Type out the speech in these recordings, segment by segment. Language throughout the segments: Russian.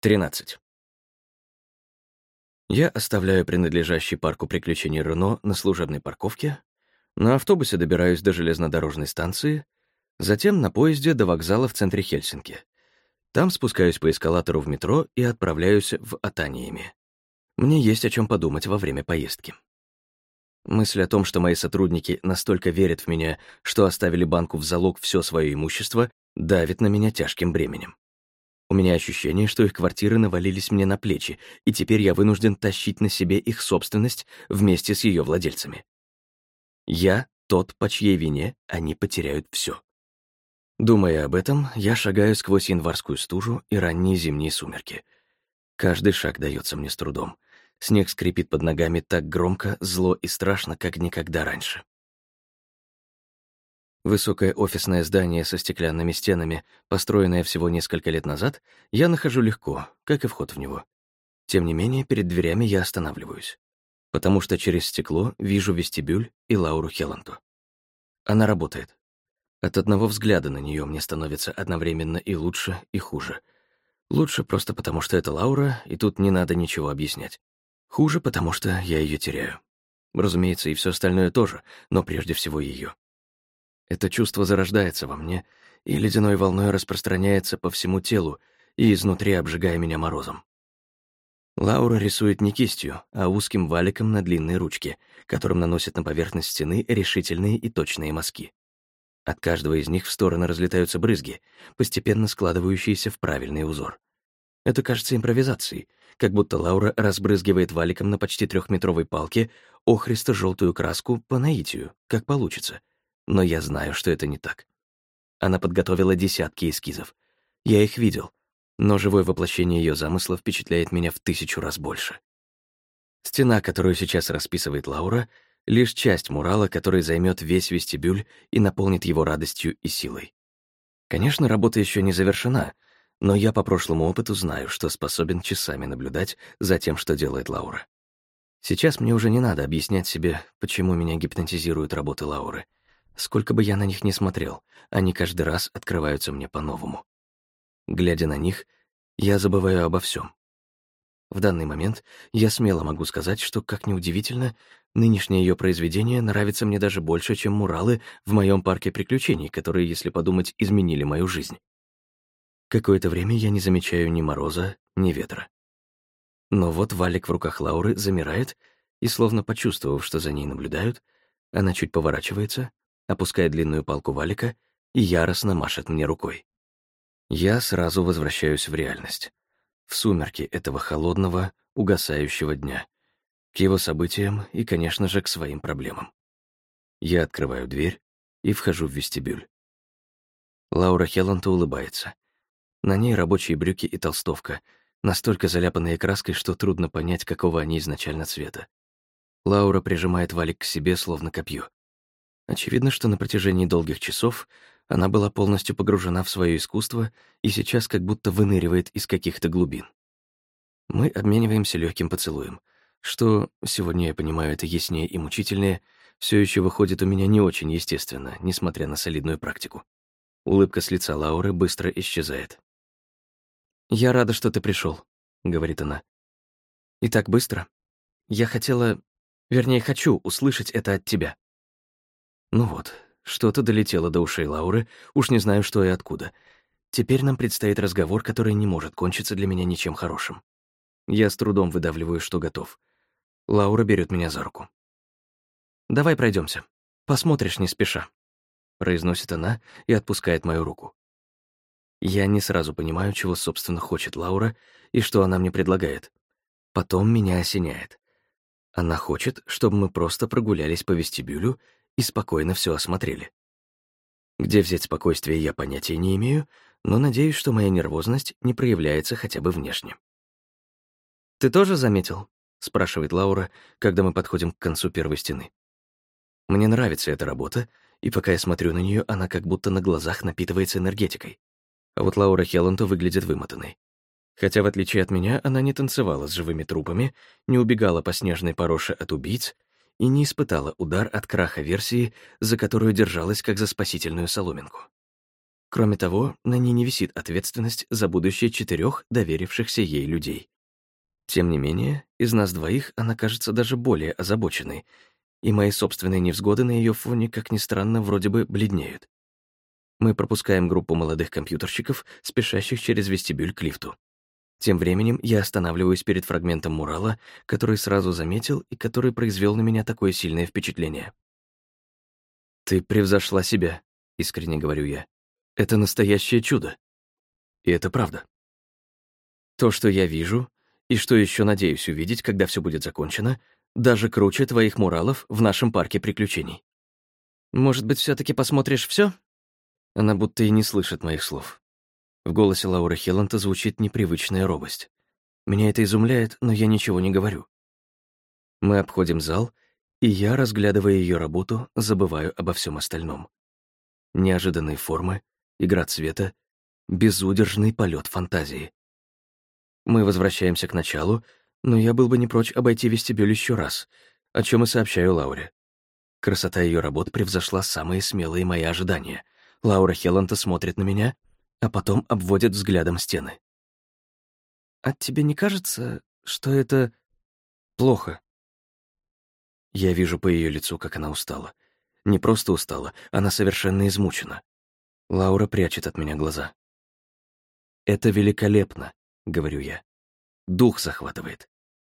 13. Я оставляю принадлежащий парку приключений Рено на служебной парковке, на автобусе добираюсь до железнодорожной станции, затем на поезде до вокзала в центре Хельсинки. Там спускаюсь по эскалатору в метро и отправляюсь в Атаниями. Мне есть о чем подумать во время поездки. Мысль о том, что мои сотрудники настолько верят в меня, что оставили банку в залог все свое имущество, давит на меня тяжким бременем. У меня ощущение, что их квартиры навалились мне на плечи, и теперь я вынужден тащить на себе их собственность вместе с ее владельцами. Я тот, по чьей вине они потеряют все. Думая об этом, я шагаю сквозь январскую стужу и ранние зимние сумерки. Каждый шаг дается мне с трудом. Снег скрипит под ногами так громко, зло и страшно, как никогда раньше. Высокое офисное здание со стеклянными стенами, построенное всего несколько лет назад, я нахожу легко, как и вход в него. Тем не менее, перед дверями я останавливаюсь, потому что через стекло вижу вестибюль и Лауру Хелланту. Она работает. От одного взгляда на нее мне становится одновременно и лучше, и хуже. Лучше просто потому, что это Лаура, и тут не надо ничего объяснять. Хуже, потому что я ее теряю. Разумеется, и все остальное тоже, но прежде всего ее. Это чувство зарождается во мне и ледяной волной распространяется по всему телу и изнутри обжигая меня морозом. Лаура рисует не кистью, а узким валиком на длинной ручке, которым наносит на поверхность стены решительные и точные мазки. От каждого из них в стороны разлетаются брызги, постепенно складывающиеся в правильный узор. Это кажется импровизацией, как будто Лаура разбрызгивает валиком на почти трехметровой палке охристо-желтую краску по наитию, как получится, но я знаю, что это не так. Она подготовила десятки эскизов. Я их видел, но живое воплощение ее замысла впечатляет меня в тысячу раз больше. Стена, которую сейчас расписывает Лаура, — лишь часть мурала, который займет весь вестибюль и наполнит его радостью и силой. Конечно, работа еще не завершена, но я по прошлому опыту знаю, что способен часами наблюдать за тем, что делает Лаура. Сейчас мне уже не надо объяснять себе, почему меня гипнотизируют работы Лауры — Сколько бы я на них ни смотрел, они каждый раз открываются мне по-новому. Глядя на них, я забываю обо всем. В данный момент я смело могу сказать, что, как ни удивительно, нынешнее ее произведение нравится мне даже больше, чем муралы в моем парке приключений, которые, если подумать, изменили мою жизнь. Какое-то время я не замечаю ни мороза, ни ветра. Но вот валик в руках Лауры замирает, и, словно почувствовав, что за ней наблюдают, она чуть поворачивается опускает длинную палку валика и яростно машет мне рукой. Я сразу возвращаюсь в реальность. В сумерки этого холодного, угасающего дня. К его событиям и, конечно же, к своим проблемам. Я открываю дверь и вхожу в вестибюль. Лаура Хелланта улыбается. На ней рабочие брюки и толстовка, настолько заляпанные краской, что трудно понять, какого они изначально цвета. Лаура прижимает валик к себе, словно копье. Очевидно, что на протяжении долгих часов она была полностью погружена в свое искусство и сейчас как будто выныривает из каких-то глубин. Мы обмениваемся легким поцелуем, что, сегодня я понимаю это яснее и мучительнее, все еще выходит у меня не очень естественно, несмотря на солидную практику. Улыбка с лица Лауры быстро исчезает. «Я рада, что ты пришел, говорит она. «И так быстро. Я хотела... Вернее, хочу услышать это от тебя». Ну вот, что-то долетело до ушей Лауры, уж не знаю, что и откуда. Теперь нам предстоит разговор, который не может кончиться для меня ничем хорошим. Я с трудом выдавливаю, что готов. Лаура берет меня за руку. «Давай пройдемся. Посмотришь не спеша», — произносит она и отпускает мою руку. Я не сразу понимаю, чего, собственно, хочет Лаура и что она мне предлагает. Потом меня осеняет. Она хочет, чтобы мы просто прогулялись по вестибюлю и спокойно все осмотрели. Где взять спокойствие, я понятия не имею, но надеюсь, что моя нервозность не проявляется хотя бы внешне. «Ты тоже заметил?» — спрашивает Лаура, когда мы подходим к концу первой стены. Мне нравится эта работа, и пока я смотрю на нее, она как будто на глазах напитывается энергетикой. А вот Лаура Хелланту выглядит вымотанной. Хотя, в отличие от меня, она не танцевала с живыми трупами, не убегала по снежной пороше от убийц и не испытала удар от краха версии, за которую держалась как за спасительную соломинку. Кроме того, на ней не висит ответственность за будущее четырех доверившихся ей людей. Тем не менее, из нас двоих она кажется даже более озабоченной, и мои собственные невзгоды на ее фоне, как ни странно, вроде бы бледнеют. Мы пропускаем группу молодых компьютерщиков, спешащих через вестибюль к лифту. Тем временем я останавливаюсь перед фрагментом мурала, который сразу заметил и который произвел на меня такое сильное впечатление. «Ты превзошла себя», — искренне говорю я. «Это настоящее чудо». И это правда. То, что я вижу, и что еще надеюсь увидеть, когда все будет закончено, даже круче твоих муралов в нашем парке приключений. Может быть, все таки посмотришь все? Она будто и не слышит моих слов. В голосе Лауры Хелланта звучит непривычная робость. Меня это изумляет, но я ничего не говорю. Мы обходим зал, и я, разглядывая ее работу, забываю обо всем остальном. Неожиданные формы, игра цвета, безудержный полет фантазии. Мы возвращаемся к началу, но я был бы не прочь обойти вестибюль еще раз, о чем и сообщаю Лауре. Красота ее работ превзошла самые смелые мои ожидания. Лаура Хелланта смотрит на меня, а потом обводит взглядом стены. «А тебе не кажется, что это плохо?» Я вижу по ее лицу, как она устала. Не просто устала, она совершенно измучена. Лаура прячет от меня глаза. «Это великолепно», — говорю я. «Дух захватывает.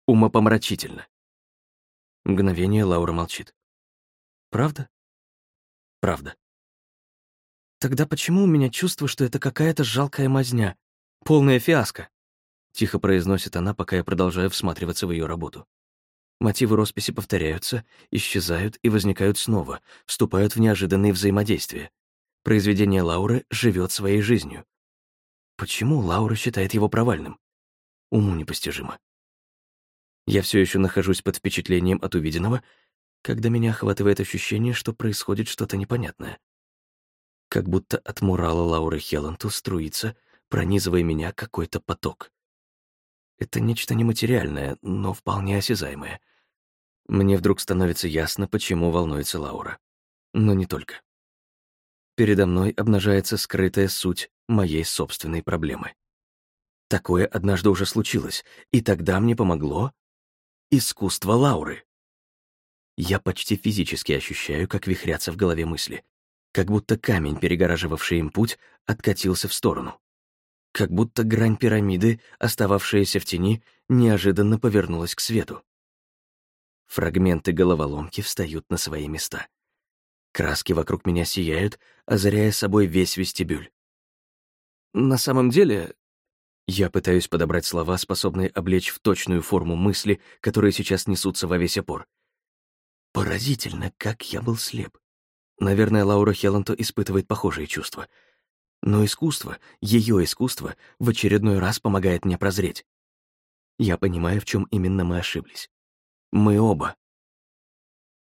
Умопомрачительно». Мгновение Лаура молчит. «Правда?» «Правда». Тогда почему у меня чувство, что это какая-то жалкая мазня? Полная фиаско? Тихо произносит она, пока я продолжаю всматриваться в ее работу. Мотивы росписи повторяются, исчезают и возникают снова, вступают в неожиданные взаимодействия. Произведение Лауры живет своей жизнью. Почему Лаура считает его провальным? Уму непостижимо. Я все еще нахожусь под впечатлением от увиденного, когда меня охватывает ощущение, что происходит что-то непонятное как будто от мурала Лауры Хелланту струится, пронизывая меня какой-то поток. Это нечто нематериальное, но вполне осязаемое. Мне вдруг становится ясно, почему волнуется Лаура. Но не только. Передо мной обнажается скрытая суть моей собственной проблемы. Такое однажды уже случилось, и тогда мне помогло искусство Лауры. Я почти физически ощущаю, как вихрятся в голове мысли как будто камень, перегораживавший им путь, откатился в сторону. Как будто грань пирамиды, остававшаяся в тени, неожиданно повернулась к свету. Фрагменты головоломки встают на свои места. Краски вокруг меня сияют, озаряя собой весь вестибюль. На самом деле, я пытаюсь подобрать слова, способные облечь в точную форму мысли, которые сейчас несутся во весь опор. Поразительно, как я был слеп. Наверное, Лаура Хелланто испытывает похожие чувства. Но искусство, ее искусство, в очередной раз помогает мне прозреть. Я понимаю, в чем именно мы ошиблись. Мы оба.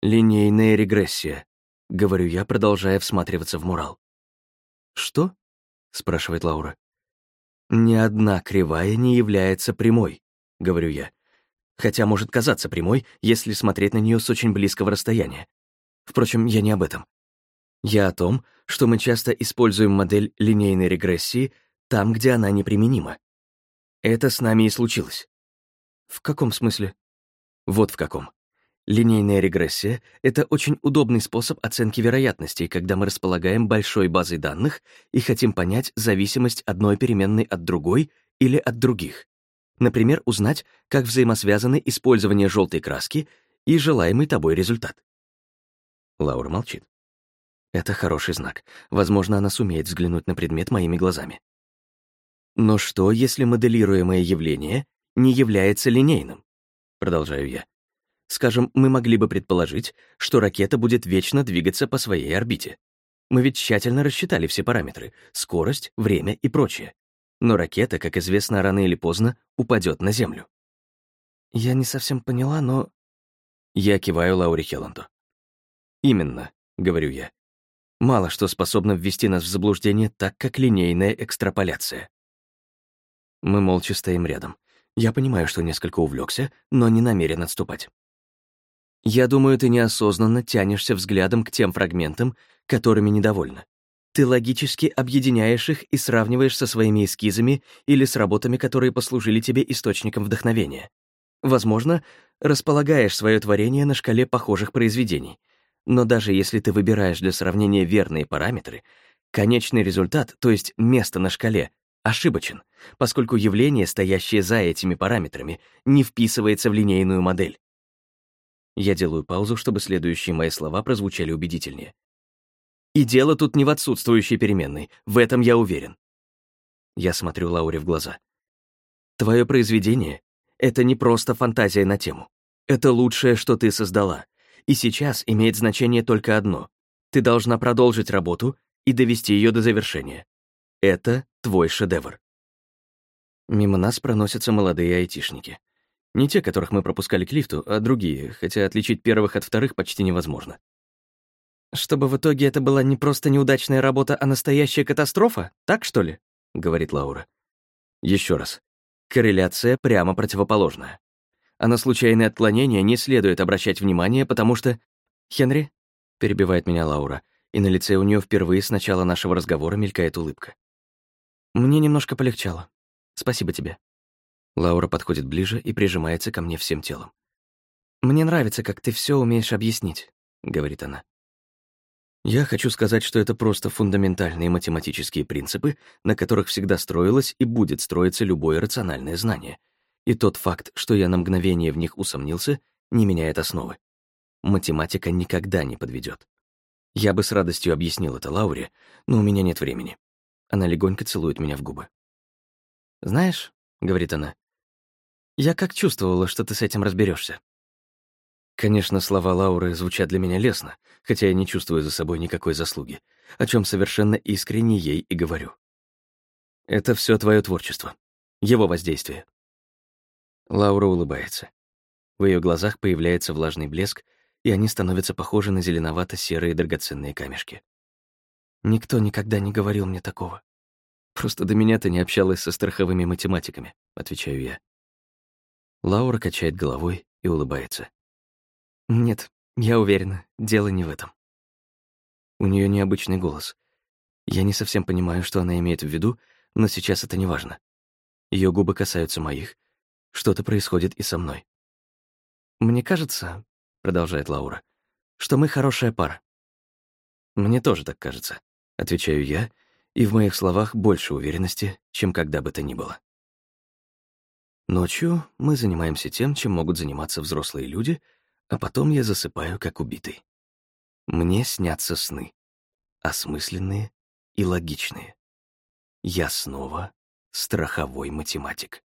«Линейная регрессия», — говорю я, продолжая всматриваться в мурал. «Что?» — спрашивает Лаура. «Ни одна кривая не является прямой», — говорю я. Хотя может казаться прямой, если смотреть на нее с очень близкого расстояния. Впрочем, я не об этом. Я о том, что мы часто используем модель линейной регрессии там, где она неприменима. Это с нами и случилось. В каком смысле? Вот в каком. Линейная регрессия — это очень удобный способ оценки вероятностей, когда мы располагаем большой базой данных и хотим понять зависимость одной переменной от другой или от других. Например, узнать, как взаимосвязаны использование желтой краски и желаемый тобой результат. Лаура молчит. Это хороший знак. Возможно, она сумеет взглянуть на предмет моими глазами. Но что, если моделируемое явление не является линейным? Продолжаю я. Скажем, мы могли бы предположить, что ракета будет вечно двигаться по своей орбите. Мы ведь тщательно рассчитали все параметры — скорость, время и прочее. Но ракета, как известно, рано или поздно упадет на Землю. Я не совсем поняла, но... Я киваю Лауре Хелланду. «Именно», — говорю я. «Мало что способно ввести нас в заблуждение так, как линейная экстраполяция». Мы молча стоим рядом. Я понимаю, что несколько увлекся, но не намерен отступать. Я думаю, ты неосознанно тянешься взглядом к тем фрагментам, которыми недовольна. ты логически объединяешь их и сравниваешь со своими эскизами или с работами, которые послужили тебе источником вдохновения. Возможно, располагаешь свое творение на шкале похожих произведений. Но даже если ты выбираешь для сравнения верные параметры, конечный результат, то есть место на шкале, ошибочен, поскольку явление, стоящее за этими параметрами, не вписывается в линейную модель. Я делаю паузу, чтобы следующие мои слова прозвучали убедительнее. И дело тут не в отсутствующей переменной, в этом я уверен. Я смотрю Лауре в глаза. Твое произведение — это не просто фантазия на тему. Это лучшее, что ты создала. И сейчас имеет значение только одно. Ты должна продолжить работу и довести ее до завершения. Это твой шедевр. Мимо нас проносятся молодые айтишники. Не те, которых мы пропускали к лифту, а другие, хотя отличить первых от вторых почти невозможно. «Чтобы в итоге это была не просто неудачная работа, а настоящая катастрофа, так что ли?» — говорит Лаура. Еще раз. Корреляция прямо противоположная. А на случайные отклонения не следует обращать внимание, потому что... «Хенри?» — перебивает меня Лаура, и на лице у нее впервые с начала нашего разговора мелькает улыбка. «Мне немножко полегчало. Спасибо тебе». Лаура подходит ближе и прижимается ко мне всем телом. «Мне нравится, как ты все умеешь объяснить», — говорит она. Я хочу сказать, что это просто фундаментальные математические принципы, на которых всегда строилось и будет строиться любое рациональное знание. И тот факт, что я на мгновение в них усомнился, не меняет основы. Математика никогда не подведет. Я бы с радостью объяснил это Лауре, но у меня нет времени. Она легонько целует меня в губы. «Знаешь», — говорит она, — «я как чувствовала, что ты с этим разберешься. Конечно, слова Лауры звучат для меня лестно, хотя я не чувствую за собой никакой заслуги, о чем совершенно искренне ей и говорю. Это все твое творчество, его воздействие. Лаура улыбается. В ее глазах появляется влажный блеск, и они становятся похожи на зеленовато-серые драгоценные камешки. Никто никогда не говорил мне такого. Просто до меня ты не общалась со страховыми математиками, отвечаю я. Лаура качает головой и улыбается. Нет, я уверена, дело не в этом. У нее необычный голос. Я не совсем понимаю, что она имеет в виду, но сейчас это не важно. Ее губы касаются моих. Что-то происходит и со мной. «Мне кажется», — продолжает Лаура, — «что мы хорошая пара». «Мне тоже так кажется», — отвечаю я, и в моих словах больше уверенности, чем когда бы то ни было. Ночью мы занимаемся тем, чем могут заниматься взрослые люди — а потом я засыпаю, как убитый. Мне снятся сны. Осмысленные и логичные. Я снова страховой математик.